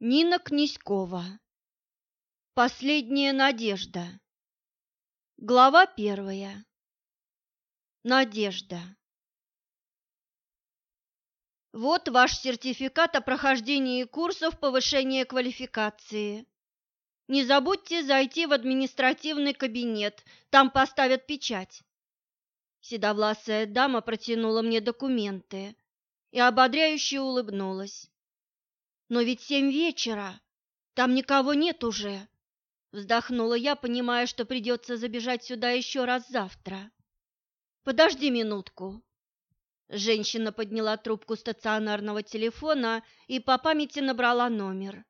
Нина Князькова. Последняя надежда. Глава первая. Надежда. Вот ваш сертификат о прохождении курсов повышения квалификации. Не забудьте зайти в административный кабинет, там поставят печать. Седовласая дама протянула мне документы и ободряюще улыбнулась. Но ведь семь вечера, там никого нет уже. Вздохнула я, понимая, что придется забежать сюда еще раз завтра. Подожди минутку. Женщина подняла трубку стационарного телефона и по памяти набрала номер.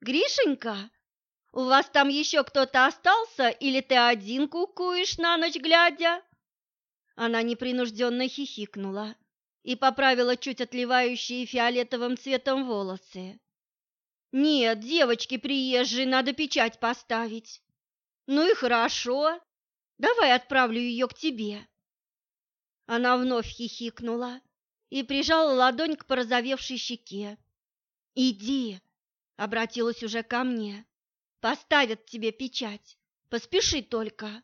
Гришенька, у вас там еще кто-то остался или ты один кукуешь на ночь глядя? Она непринужденно хихикнула и поправила чуть отливающие фиолетовым цветом волосы. «Нет, девочки приезжие, надо печать поставить». «Ну и хорошо. Давай отправлю ее к тебе». Она вновь хихикнула и прижала ладонь к порозовевшей щеке. «Иди», — обратилась уже ко мне, — «поставят тебе печать. Поспеши только».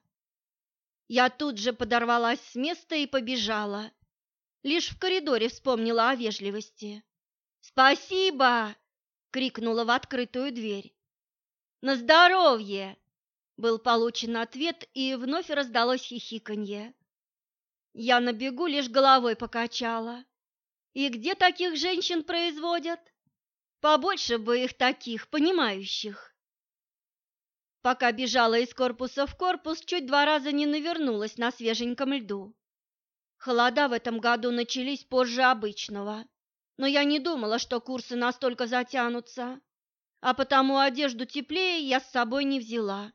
Я тут же подорвалась с места и побежала. Лишь в коридоре вспомнила о вежливости. «Спасибо!» — крикнула в открытую дверь. «На здоровье!» — был получен ответ, и вновь раздалось хихиканье. Я на бегу лишь головой покачала. «И где таких женщин производят? Побольше бы их таких, понимающих!» Пока бежала из корпуса в корпус, чуть два раза не навернулась на свеженьком льду. Холода в этом году начались позже обычного, но я не думала, что курсы настолько затянутся, а потому одежду теплее я с собой не взяла.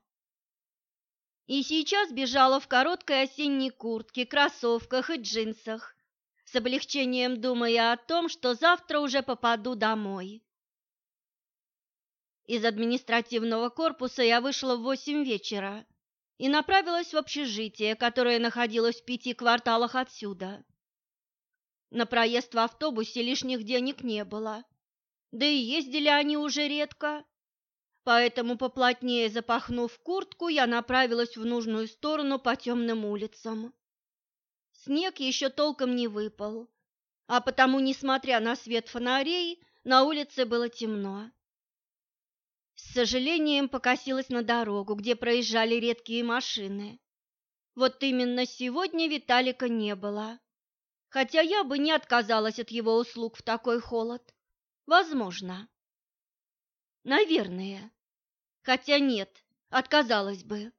И сейчас бежала в короткой осенней куртке, кроссовках и джинсах, с облегчением думая о том, что завтра уже попаду домой. Из административного корпуса я вышла в восемь вечера и направилась в общежитие, которое находилось в пяти кварталах отсюда. На проезд в автобусе лишних денег не было, да и ездили они уже редко. Поэтому, поплотнее запахнув куртку, я направилась в нужную сторону по темным улицам. Снег еще толком не выпал, а потому, несмотря на свет фонарей, на улице было темно. С сожалением покосилась на дорогу, где проезжали редкие машины. Вот именно сегодня Виталика не было. Хотя я бы не отказалась от его услуг в такой холод. Возможно. Наверное. Хотя нет, отказалась бы.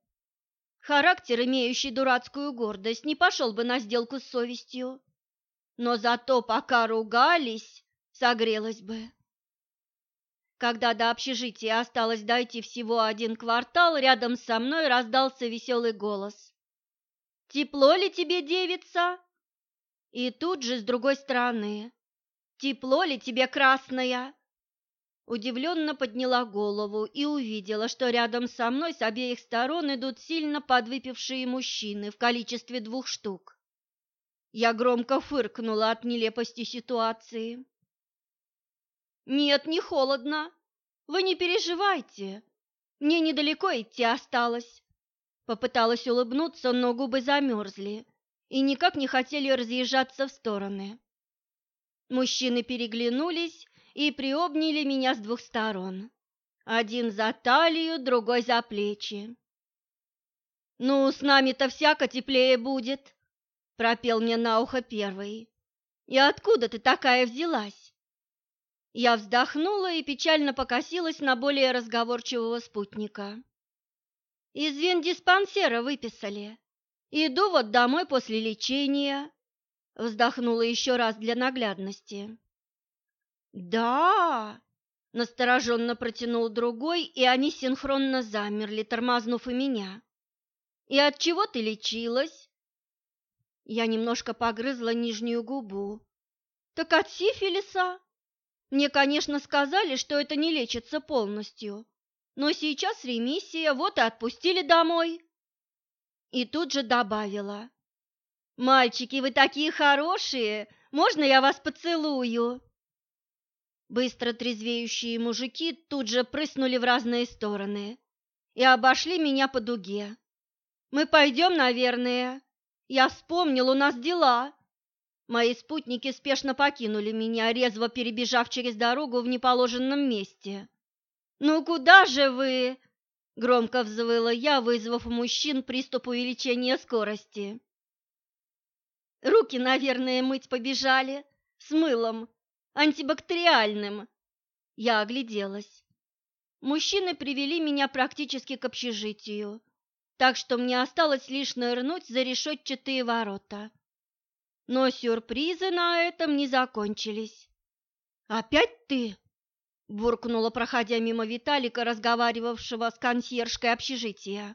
Характер, имеющий дурацкую гордость, не пошел бы на сделку с совестью. Но зато пока ругались, согрелась бы. Когда до общежития осталось дойти всего один квартал, рядом со мной раздался веселый голос. «Тепло ли тебе, девица?» И тут же с другой стороны. «Тепло ли тебе, красная?» Удивленно подняла голову и увидела, что рядом со мной с обеих сторон идут сильно подвыпившие мужчины в количестве двух штук. Я громко фыркнула от нелепости ситуации. Нет, не холодно. Вы не переживайте. Мне недалеко идти осталось. Попыталась улыбнуться, но губы замерзли и никак не хотели разъезжаться в стороны. Мужчины переглянулись и приобняли меня с двух сторон. Один за талию, другой за плечи. «Ну, с нами-то всяко теплее будет», — пропел мне на ухо первый. «И откуда ты такая взялась?» Я вздохнула и печально покосилась на более разговорчивого спутника. Из вендиспансера выписали. Иду вот домой после лечения. Вздохнула еще раз для наглядности. Да, настороженно протянул другой, и они синхронно замерли, тормознув и меня. И от чего ты лечилась? Я немножко погрызла нижнюю губу. Так от сифилиса. Мне, конечно, сказали, что это не лечится полностью, но сейчас ремиссия, вот и отпустили домой. И тут же добавила. «Мальчики, вы такие хорошие! Можно я вас поцелую?» Быстро трезвеющие мужики тут же прыснули в разные стороны и обошли меня по дуге. «Мы пойдем, наверное. Я вспомнил, у нас дела». Мои спутники спешно покинули меня, резво перебежав через дорогу в неположенном месте. «Ну куда же вы?» — громко взвыла я, вызвав у мужчин приступ увеличения скорости. «Руки, наверное, мыть побежали, с мылом, антибактериальным». Я огляделась. Мужчины привели меня практически к общежитию, так что мне осталось лишь нырнуть за решетчатые ворота. Но сюрпризы на этом не закончились. «Опять ты?» – буркнула, проходя мимо Виталика, разговаривавшего с консьержкой общежития.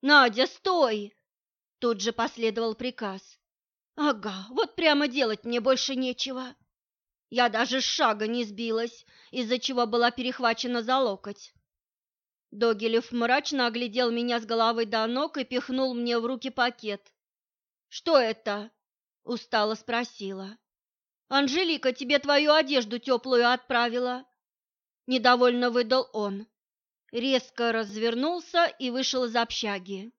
«Надя, стой!» – тут же последовал приказ. «Ага, вот прямо делать мне больше нечего». Я даже с шага не сбилась, из-за чего была перехвачена за локоть. Догилев мрачно оглядел меня с головы до ног и пихнул мне в руки пакет. «Что это?» Устало спросила. «Анжелика тебе твою одежду теплую отправила?» Недовольно выдал он. Резко развернулся и вышел из общаги.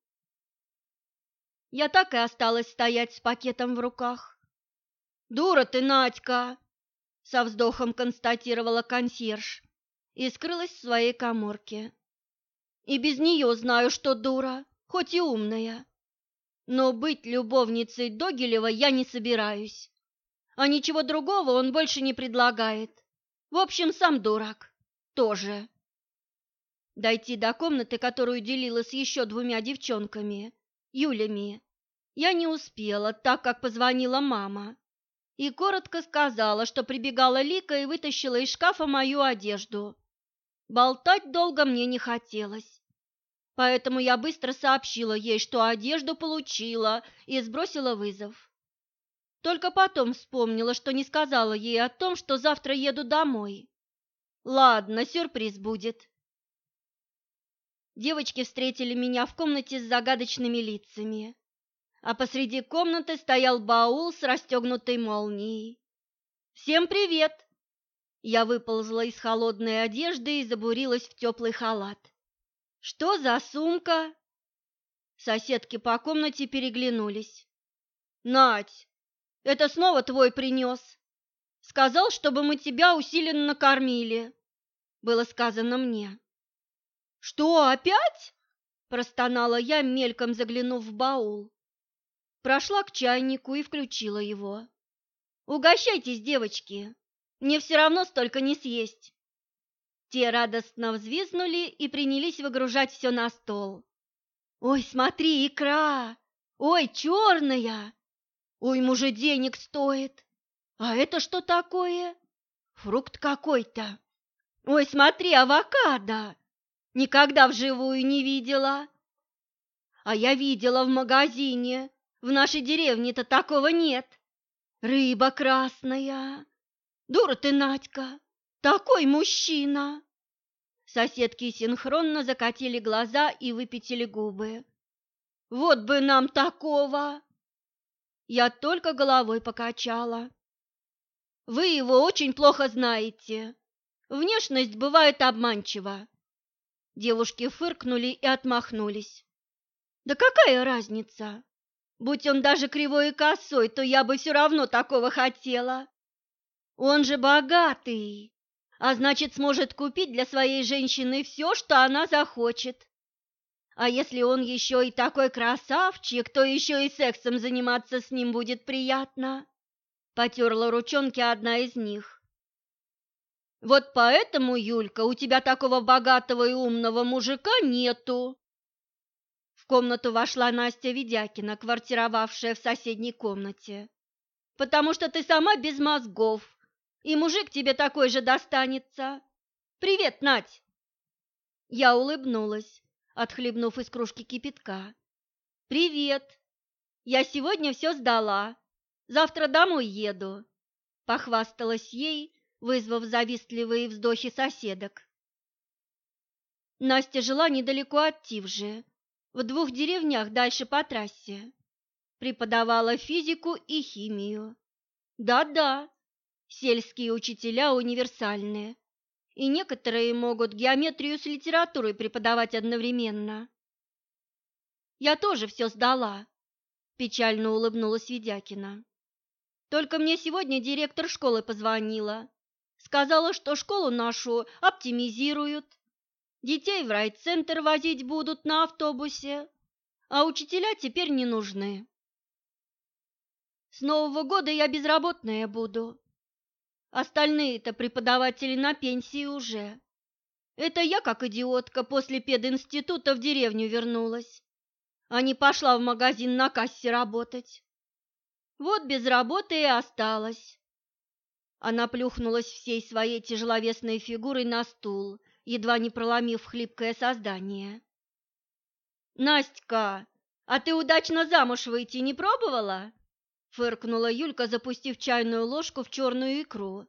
Я так и осталась стоять с пакетом в руках. «Дура ты, Надька!» Со вздохом констатировала консьерж и скрылась в своей коморке. И без нее знаю, что дура, хоть и умная. Но быть любовницей Догилева я не собираюсь. А ничего другого он больше не предлагает. В общем, сам дурак. Тоже. Дойти до комнаты, которую делила с еще двумя девчонками, Юлями, я не успела, так как позвонила мама. И коротко сказала, что прибегала Лика и вытащила из шкафа мою одежду. Болтать долго мне не хотелось. Поэтому я быстро сообщила ей, что одежду получила, и сбросила вызов. Только потом вспомнила, что не сказала ей о том, что завтра еду домой. Ладно, сюрприз будет. Девочки встретили меня в комнате с загадочными лицами, а посреди комнаты стоял баул с расстегнутой молнией. «Всем привет!» Я выползла из холодной одежды и забурилась в теплый халат. Что за сумка? Соседки по комнате переглянулись. Надь, это снова твой принес. Сказал, чтобы мы тебя усиленно кормили. Было сказано мне. Что, опять? Простонала я, мельком заглянув в баул. Прошла к чайнику и включила его. Угощайтесь, девочки. Мне все равно столько не съесть. Те радостно взвизнули и принялись выгружать все на стол. «Ой, смотри, икра! Ой, черная! Ой, муже денег стоит! А это что такое? Фрукт какой-то! Ой, смотри, авокадо! Никогда вживую не видела!» «А я видела в магазине, в нашей деревне-то такого нет!» «Рыба красная!» «Дура ты, Надька!» Такой мужчина!» Соседки синхронно закатили глаза и выпятили губы. «Вот бы нам такого!» Я только головой покачала. «Вы его очень плохо знаете. Внешность бывает обманчива». Девушки фыркнули и отмахнулись. «Да какая разница? Будь он даже кривой и косой, то я бы все равно такого хотела. Он же богатый!» А значит, сможет купить для своей женщины все, что она захочет. А если он еще и такой красавчик, то еще и сексом заниматься с ним будет приятно. Потерла ручонки одна из них. Вот поэтому, Юлька, у тебя такого богатого и умного мужика нету. В комнату вошла Настя Ведякина, квартировавшая в соседней комнате. Потому что ты сама без мозгов, и мужик тебе такой же достанется. Привет, Надь!» Я улыбнулась, отхлебнув из кружки кипятка. «Привет! Я сегодня все сдала. Завтра домой еду», — похвасталась ей, вызвав завистливые вздохи соседок. Настя жила недалеко от Тивжи, в двух деревнях дальше по трассе. Преподавала физику и химию. Да-да, Сельские учителя универсальные, и некоторые могут геометрию с литературой преподавать одновременно. Я тоже все сдала, печально улыбнулась Ведякина. Только мне сегодня директор школы позвонила. Сказала, что школу нашу оптимизируют. Детей в райцентр возить будут на автобусе, а учителя теперь не нужны. С Нового года я безработная буду. Остальные-то преподаватели на пенсии уже. Это я, как идиотка, после пединститута в деревню вернулась, а не пошла в магазин на кассе работать. Вот без работы и осталась. Она плюхнулась всей своей тяжеловесной фигурой на стул, едва не проломив хлипкое создание. «Настя, а ты удачно замуж выйти не пробовала?» Фыркнула Юлька, запустив чайную ложку в черную икру.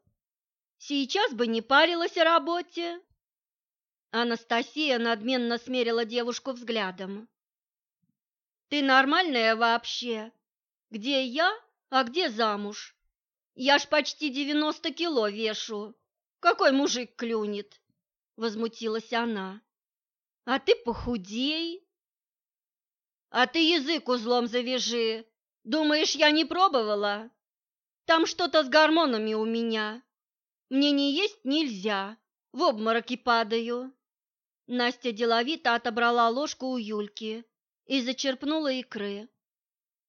«Сейчас бы не парилась о работе!» Анастасия надменно смерила девушку взглядом. «Ты нормальная вообще? Где я, а где замуж? Я ж почти девяносто кило вешу. Какой мужик клюнет?» Возмутилась она. «А ты похудей!» «А ты язык узлом завяжи!» Думаешь, я не пробовала? Там что-то с гормонами у меня. Мне не есть нельзя, в обмороки падаю. Настя деловито отобрала ложку у Юльки и зачерпнула икры.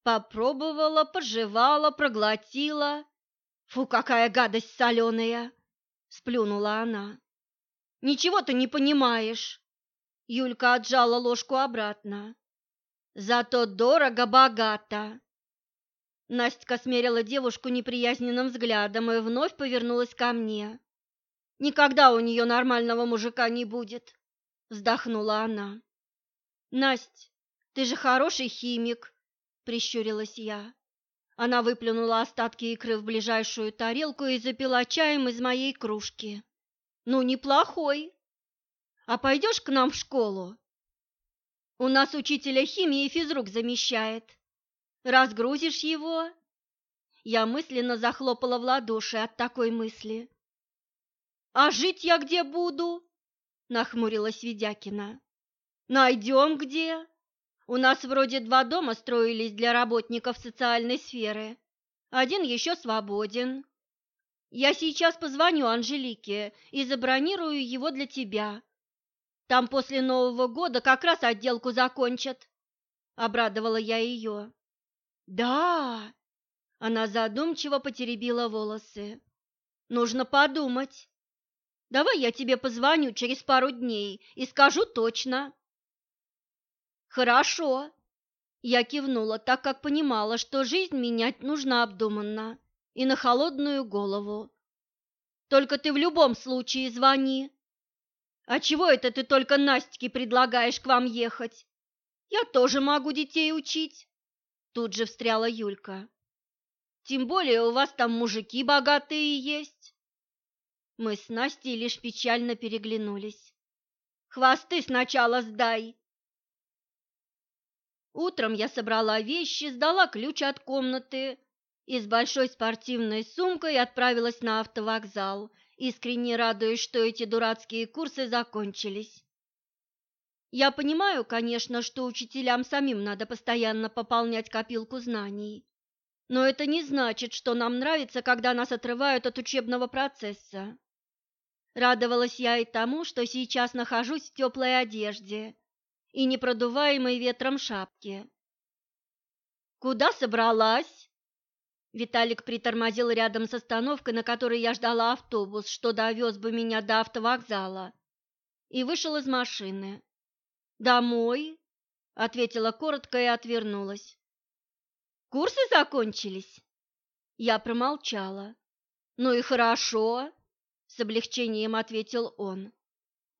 Попробовала, пожевала, проглотила. Фу, какая гадость соленая! Сплюнула она. Ничего ты не понимаешь. Юлька отжала ложку обратно. Зато дорого-богато. Настя смерила девушку неприязненным взглядом и вновь повернулась ко мне. «Никогда у нее нормального мужика не будет», — вздохнула она. «Насть, ты же хороший химик», — прищурилась я. Она выплюнула остатки икры в ближайшую тарелку и запила чаем из моей кружки. «Ну, неплохой. А пойдешь к нам в школу? У нас учителя химии физрук замещает. Разгрузишь его?» Я мысленно захлопала в ладоши от такой мысли. «А жить я где буду?» – нахмурилась Ведякина. «Найдем где. У нас вроде два дома строились для работников социальной сферы. Один еще свободен. Я сейчас позвоню Анжелике и забронирую его для тебя. Там после Нового года как раз отделку закончат», – обрадовала я ее. Да, она задумчиво потеребила волосы. Нужно подумать. Давай я тебе позвоню через пару дней и скажу точно. Хорошо. Я кивнула, так как понимала, что жизнь менять нужно обдуманно и на холодную голову. Только ты в любом случае звони. А чего это ты только Настике предлагаешь к вам ехать? Я тоже могу детей учить. Тут же встряла Юлька. Тем более у вас там мужики богатые есть. Мы с Настей лишь печально переглянулись. Хвосты сначала сдай. Утром я собрала вещи, сдала ключ от комнаты и с большой спортивной сумкой отправилась на автовокзал, искренне радуясь, что эти дурацкие курсы закончились. Я понимаю, конечно, что учителям самим надо постоянно пополнять копилку знаний, но это не значит, что нам нравится, когда нас отрывают от учебного процесса. Радовалась я и тому, что сейчас нахожусь в теплой одежде и непродуваемой ветром шапке. «Куда собралась?» Виталик притормозил рядом с остановкой, на которой я ждала автобус, что довез бы меня до автовокзала, и вышел из машины. «Домой», — ответила коротко и отвернулась. «Курсы закончились?» Я промолчала. «Ну и хорошо», — с облегчением ответил он.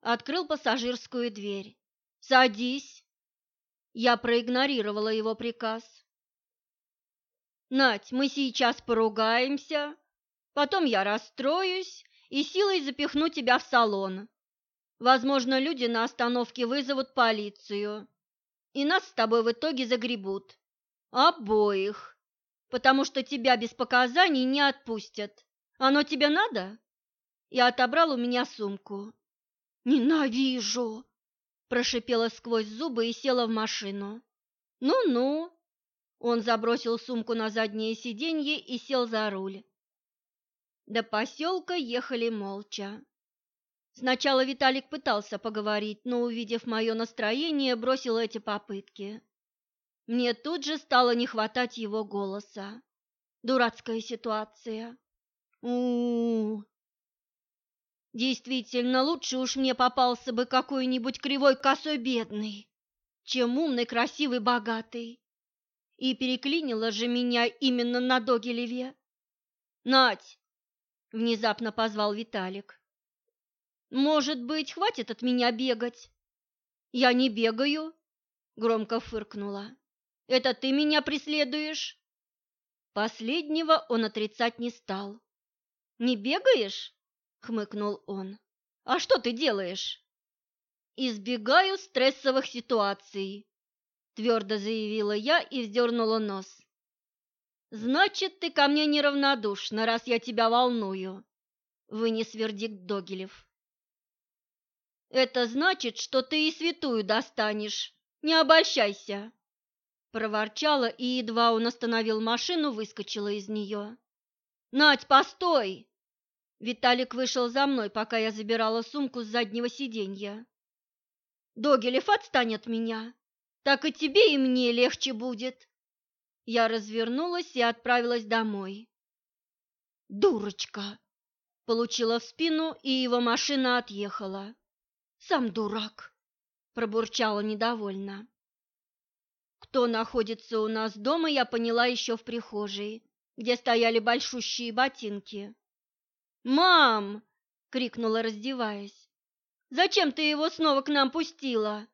Открыл пассажирскую дверь. «Садись». Я проигнорировала его приказ. «Надь, мы сейчас поругаемся, потом я расстроюсь и силой запихну тебя в салон. Возможно, люди на остановке вызовут полицию, и нас с тобой в итоге загребут. Обоих, потому что тебя без показаний не отпустят, Оно тебе надо?» И отобрал у меня сумку. «Ненавижу!» – прошипела сквозь зубы и села в машину. «Ну-ну!» Он забросил сумку на заднее сиденье и сел за руль. До поселка ехали молча. Сначала Виталик пытался поговорить, но, увидев мое настроение, бросил эти попытки. Мне тут же стало не хватать его голоса. Дурацкая ситуация. У, -у. Действительно, лучше уж мне попался бы какой-нибудь кривой косой бедный, чем умный, красивый, богатый. И переклинило же меня именно на Догилеве. «Надь!» — внезапно позвал Виталик. «Может быть, хватит от меня бегать?» «Я не бегаю», — громко фыркнула. «Это ты меня преследуешь?» Последнего он отрицать не стал. «Не бегаешь?» — хмыкнул он. «А что ты делаешь?» «Избегаю стрессовых ситуаций», — твердо заявила я и вздернула нос. «Значит, ты ко мне неравнодушна, раз я тебя волную», — вынес вердикт Догилев. «Это значит, что ты и святую достанешь. Не обольщайся!» Проворчала, и едва он остановил машину, выскочила из нее. «Надь, постой!» Виталик вышел за мной, пока я забирала сумку с заднего сиденья. «Догилев, отстань от меня! Так и тебе, и мне легче будет!» Я развернулась и отправилась домой. «Дурочка!» Получила в спину, и его машина отъехала. «Сам дурак!» Пробурчала недовольно. Кто находится у нас дома, я поняла еще в прихожей, где стояли большущие ботинки. «Мам!» — крикнула, раздеваясь. «Зачем ты его снова к нам пустила?»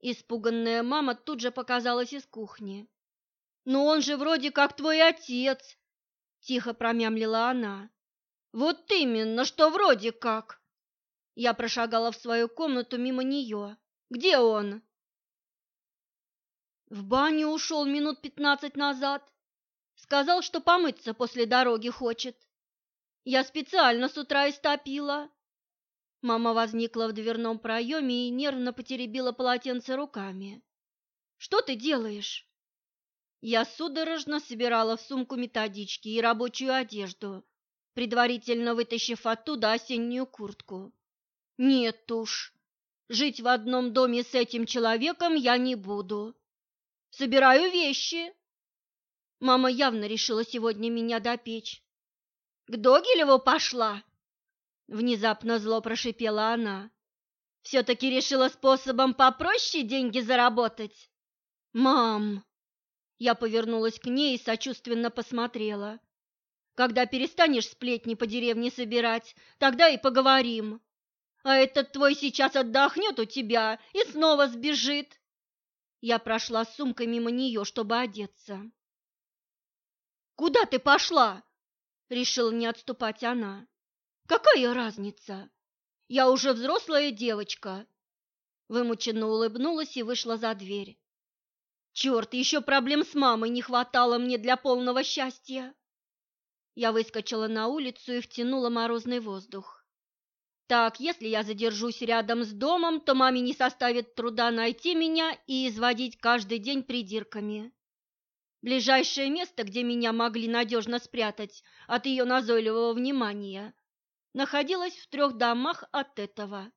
Испуганная мама тут же показалась из кухни. «Но он же вроде как твой отец!» — тихо промямлила она. «Вот именно, что вроде как!» Я прошагала в свою комнату мимо нее. «Где он?» «В баню ушел минут пятнадцать назад. Сказал, что помыться после дороги хочет. Я специально с утра истопила. Мама возникла в дверном проеме и нервно потеребила полотенце руками. Что ты делаешь? Я судорожно собирала в сумку методички и рабочую одежду, предварительно вытащив оттуда осеннюю куртку. Нет уж, жить в одном доме с этим человеком я не буду. Собираю вещи. Мама явно решила сегодня меня допечь. К Догилеву пошла!» Внезапно зло прошипела она. «Все-таки решила способом попроще деньги заработать?» «Мам!» Я повернулась к ней и сочувственно посмотрела. «Когда перестанешь сплетни по деревне собирать, тогда и поговорим. А этот твой сейчас отдохнет у тебя и снова сбежит». Я прошла с сумкой мимо нее, чтобы одеться. «Куда ты пошла?» решила не отступать она. Какая разница? Я уже взрослая девочка. Вымученно улыбнулась и вышла за дверь. Черт, еще проблем с мамой не хватало мне для полного счастья. Я выскочила на улицу и втянула морозный воздух. Так, если я задержусь рядом с домом, то маме не составит труда найти меня и изводить каждый день придирками. Ближайшее место, где меня могли надежно спрятать от ее назойливого внимания, находилось в трех домах от этого.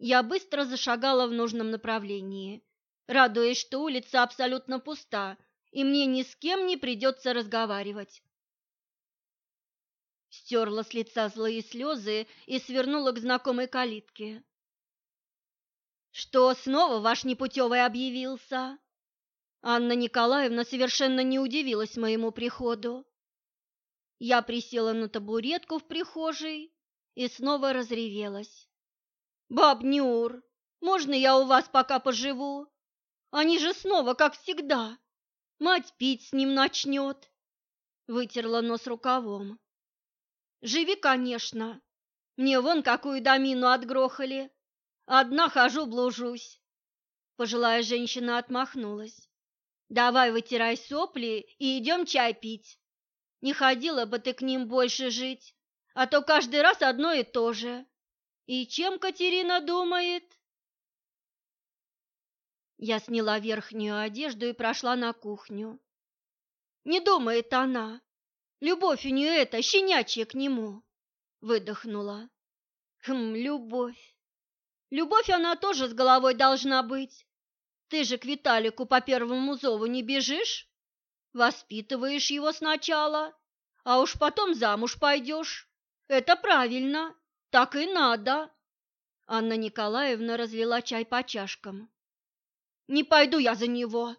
Я быстро зашагала в нужном направлении, радуясь, что улица абсолютно пуста, и мне ни с кем не придется разговаривать. Стерла с лица злые слезы и свернула к знакомой калитке. «Что, снова ваш непутевый объявился?» Анна Николаевна совершенно не удивилась моему приходу. Я присела на табуретку в прихожей и снова разревелась. «Баб Нюр, можно я у вас пока поживу? Они же снова, как всегда. Мать пить с ним начнет!» Вытерла нос рукавом. «Живи, конечно. Мне вон какую домину отгрохали. Одна хожу, блужусь». Пожилая женщина отмахнулась. Давай вытирай сопли и идем чай пить. Не ходила бы ты к ним больше жить, а то каждый раз одно и то же. И чем Катерина думает? Я сняла верхнюю одежду и прошла на кухню. Не думает она. Любовь у нее эта, щенячья к нему. Выдохнула. Хм, любовь. Любовь она тоже с головой должна быть. Ты же к Виталику по первому зову не бежишь? Воспитываешь его сначала, а уж потом замуж пойдешь. Это правильно, так и надо. Анна Николаевна разлила чай по чашкам. Не пойду я за него,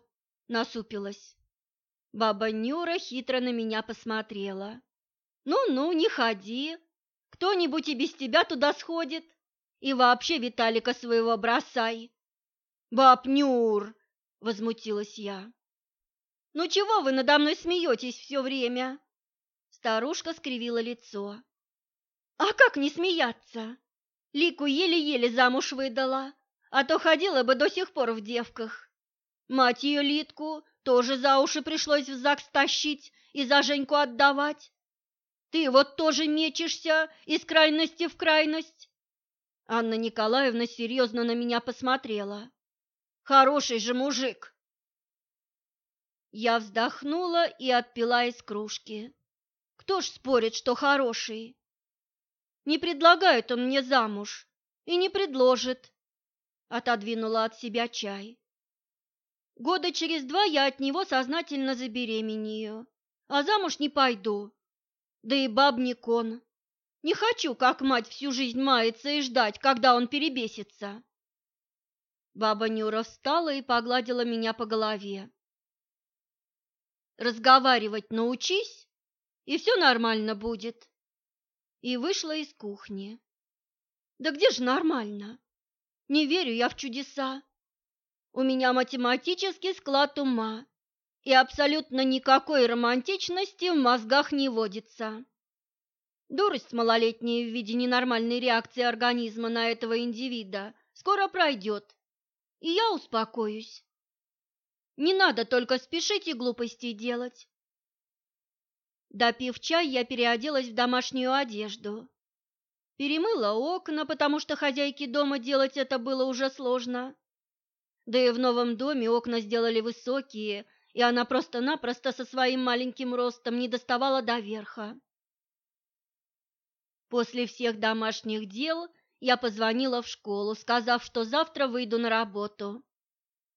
насупилась. Баба Нюра хитро на меня посмотрела. Ну-ну, не ходи. Кто-нибудь и без тебя туда сходит. И вообще Виталика своего бросай. Баб Нюр, возмутилась я. Ну чего вы надо мной смеетесь все время? Старушка скривила лицо. А как не смеяться? Лику еле-еле замуж выдала, а то ходила бы до сих пор в девках. Мать ее Литку тоже за уши пришлось в ЗАГС тащить и за Женьку отдавать. Ты вот тоже мечешься из крайности в крайность. Анна Николаевна серьезно на меня посмотрела. Хороший же мужик. Я вздохнула и отпила из кружки. Кто ж спорит, что хороший? Не предлагает он мне замуж и не предложит. Отодвинула от себя чай. Года через два я от него сознательно забеременею, а замуж не пойду. Да и бабник он. Не хочу, как мать, всю жизнь маяться и ждать, когда он перебесится. Баба Нюра встала и погладила меня по голове. Разговаривать научись, и все нормально будет. И вышла из кухни. Да где же нормально? Не верю я в чудеса. У меня математический склад ума, и абсолютно никакой романтичности в мозгах не водится. Дурость малолетняя в виде ненормальной реакции организма на этого индивида скоро пройдет, и я успокоюсь. Не надо только спешить и глупостей делать. Допив чай, я переоделась в домашнюю одежду. Перемыла окна, потому что хозяйке дома делать это было уже сложно. Да и в новом доме окна сделали высокие, и она просто-напросто со своим маленьким ростом не доставала до верха. После всех домашних дел я позвонила в школу, сказав, что завтра выйду на работу,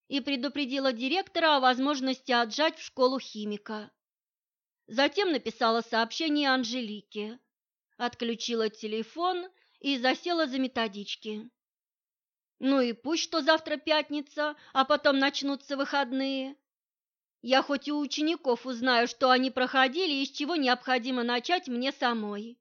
и предупредила директора о возможности отжать в школу химика. Затем написала сообщение Анжелике, отключила телефон и засела за методички. Ну и пусть что завтра пятница, а потом начнутся выходные. Я хоть у учеников узнаю, что они проходили и с чего необходимо начать мне самой.